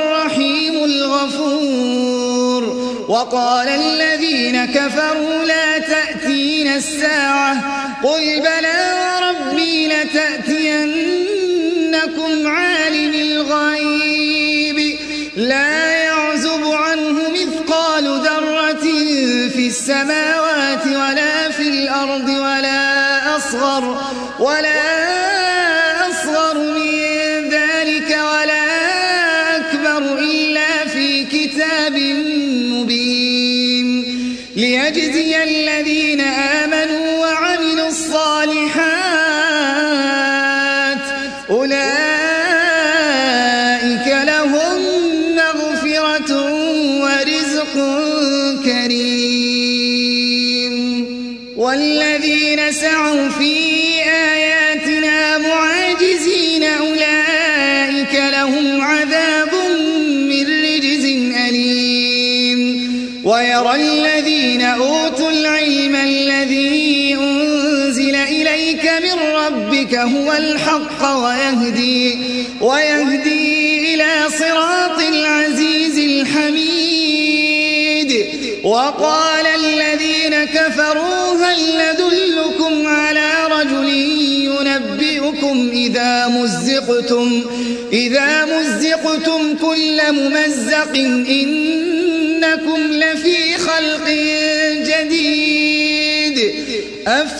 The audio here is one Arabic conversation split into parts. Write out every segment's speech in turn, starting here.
الرحيم الغفور. وقال الذين كفروا لا تأتين الساعة. قل بلى وربي لتأتينكم عالم الغيب. لا يعزب عنه مثقال ذرة في السماوات ولا في الأرض ولا أصغر ولا أصغر ليجزي الذين آمنوا هو الحق ويهدي, ويهدي إلى صراط العزيز الحميد. وقال الذين كفروا هل ندلكم على رجل ينبئكم إذا مزقتم؟ إذا مزقتم كل ممزق إنكم لفي خلق جديد. الله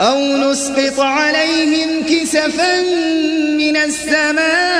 أو نسقط عليهم كسفا من السماء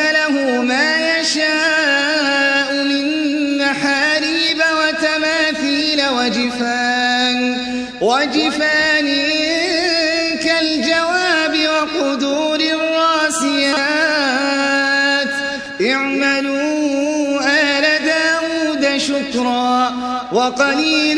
وجفان وجفان كالجواب وقدور الراسيات. اعملوا آل داود شكرا وقليل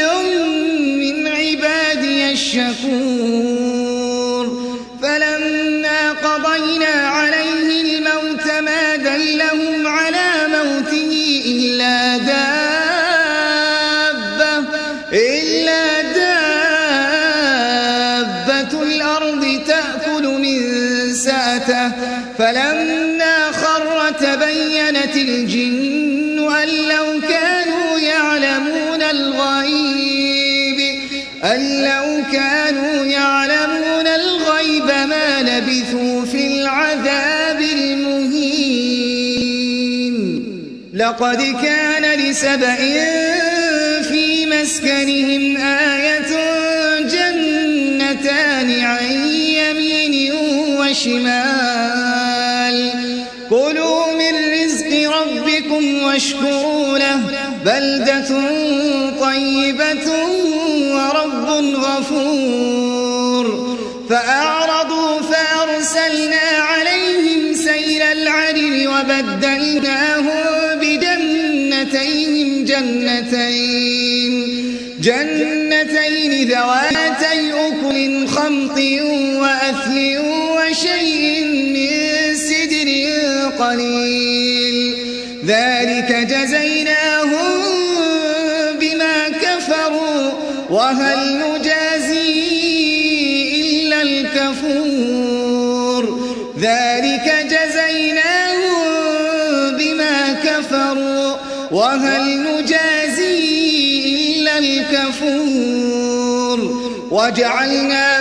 فلما خر تبينت الجن أن لو كانوا يعلمون الغيب أن لو كانوا يعلمون الغيب ما لبثوا في العذاب المهين. لقد كان لسبأ في مسكنهم آية جنتان وشمال. واشكروا له بلدة طيبة ورب غفور. فأعرضوا فأرسلنا عليهم سيل العرم وبدلناهم بدنتيهم جنتين. جنتين ذواتي أكل خمط وأثل وشيء من سدر قليل. ذلك جزيناهم بما كفروا وهل نجازي إلا الكفور؟ ذلك جزيناهم بما كفروا وهل نجازي إلا الكفور؟ وجعلنا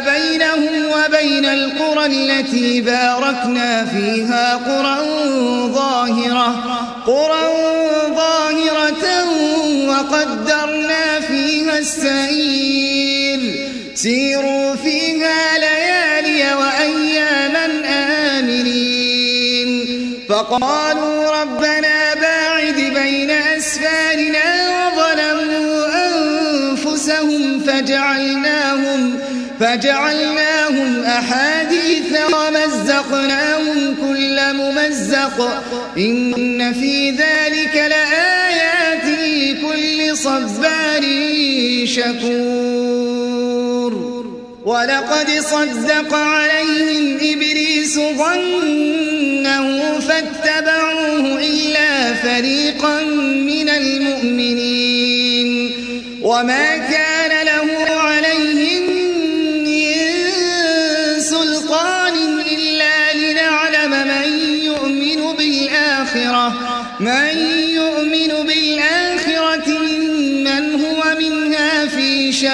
وبين القرى التي باركنا فيها قرى ظاهرة قرى ظاهرة وقدرنا فيها السير سيروا فيها ليالي وأياما آمنين. فقالوا ربنا باعد بين أسفارنا وظلموا أنفسهم فجعلناهم فجعلناهم ممزق إن في ذلك لآيات لكل صبار شكور. ولقد صدق عليهم إبليس ظنه فاتبعوه إلا فريقا من المؤمنين. وما كان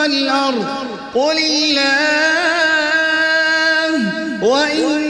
والأرض قل الله وإنا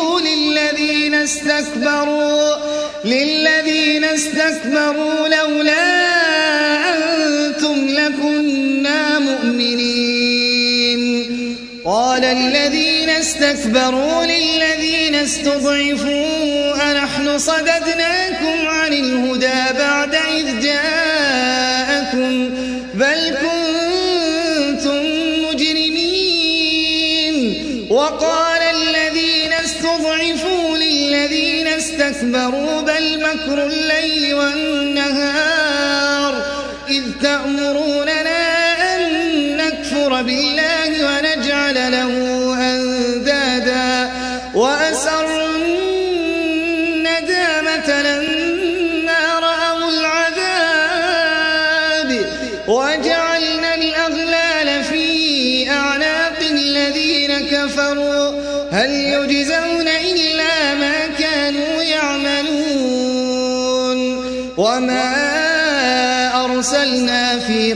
استكبروا للذين استكبروا لولا أنتم لكنا مؤمنين. قال الذين استكبروا للذين استضعفوا أنحن صددناكم عن والنهار إذ تأمروننا أن نكفر بالله ونجعل له أندادا وأسروا الندامة لما رأوا العذاب وجعلنا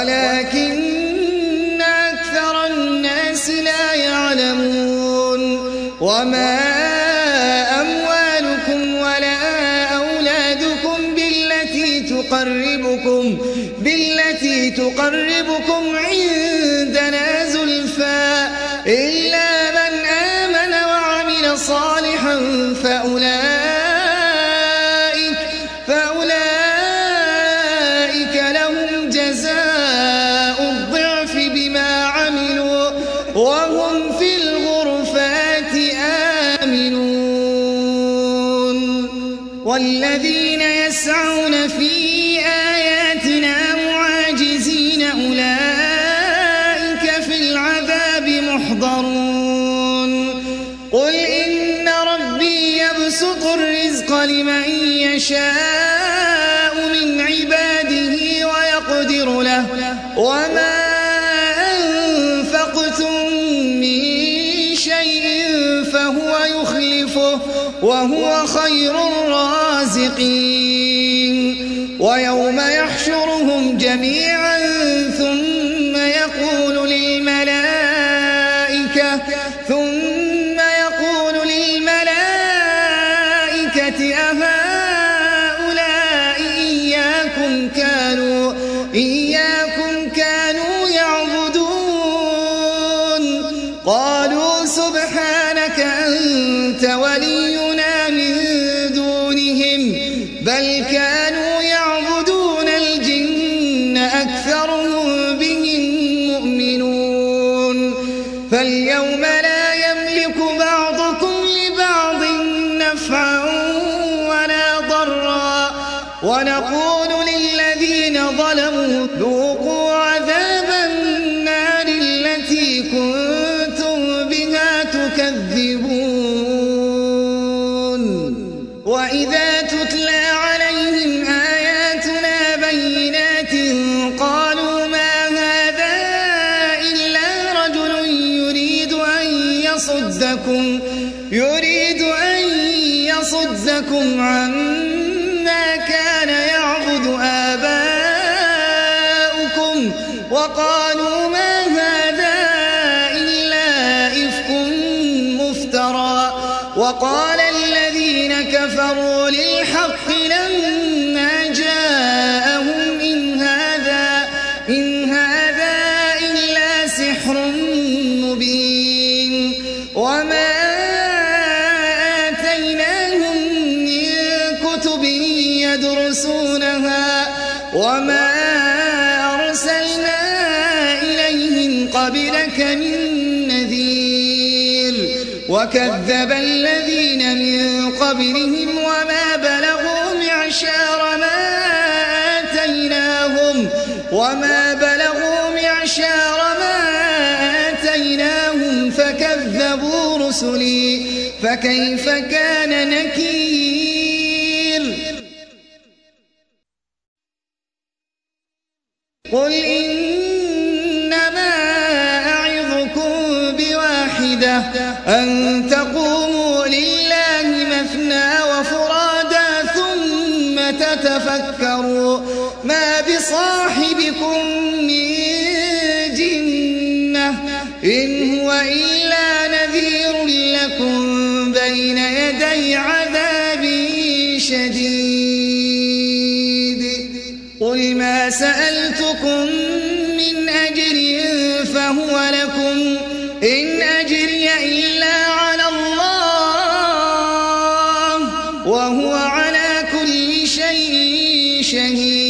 ولكن يشاء من عباده ويقدر له. وما أنفقتم من شيء فهو يخلفه وهو خير الرازقين. ويوم يحشرهم جميعا ثم يقول للملائكة ثم يقول للملائكة أهؤلاء كانوا ونقول للذين ظلموا ذوقوا وقالوا لك من نذير وكذب الذين من قبلهم وما بلغوا معشار ما آتيناهم وما بلغوا معشار ما آتيناهم فكذبوا رسلي فكيف كان نكير تقوموا لله مثنى وفرادا ثم تتفكروا ما بصاحبكم من جنة إن وهو على كل شيء شهيد.